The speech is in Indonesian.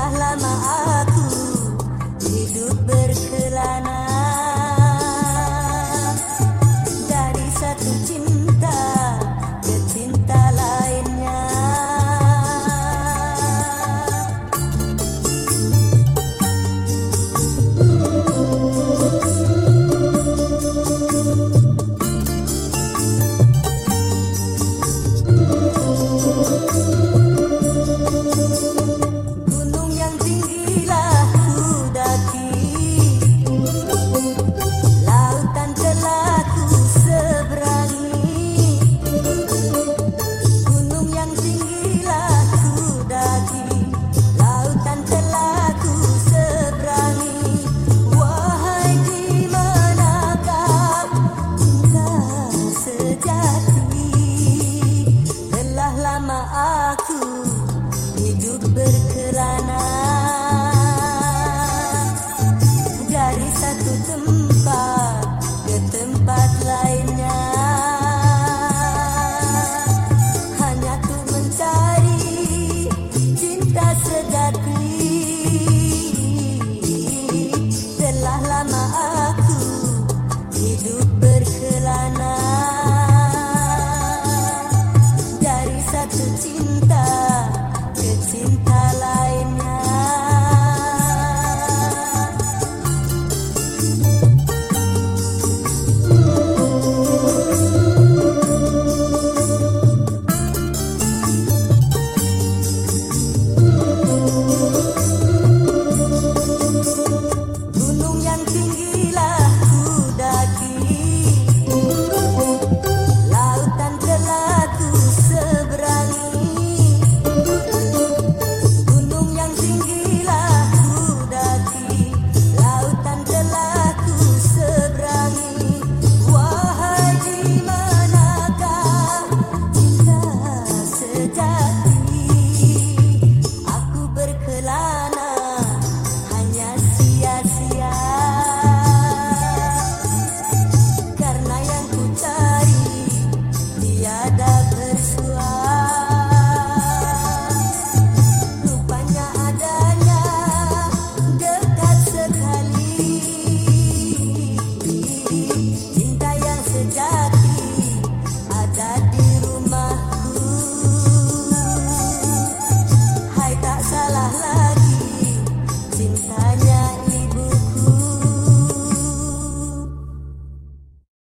Sudah lama aku hidup berkelana lama aku hidup berkelana. Dari satu cinta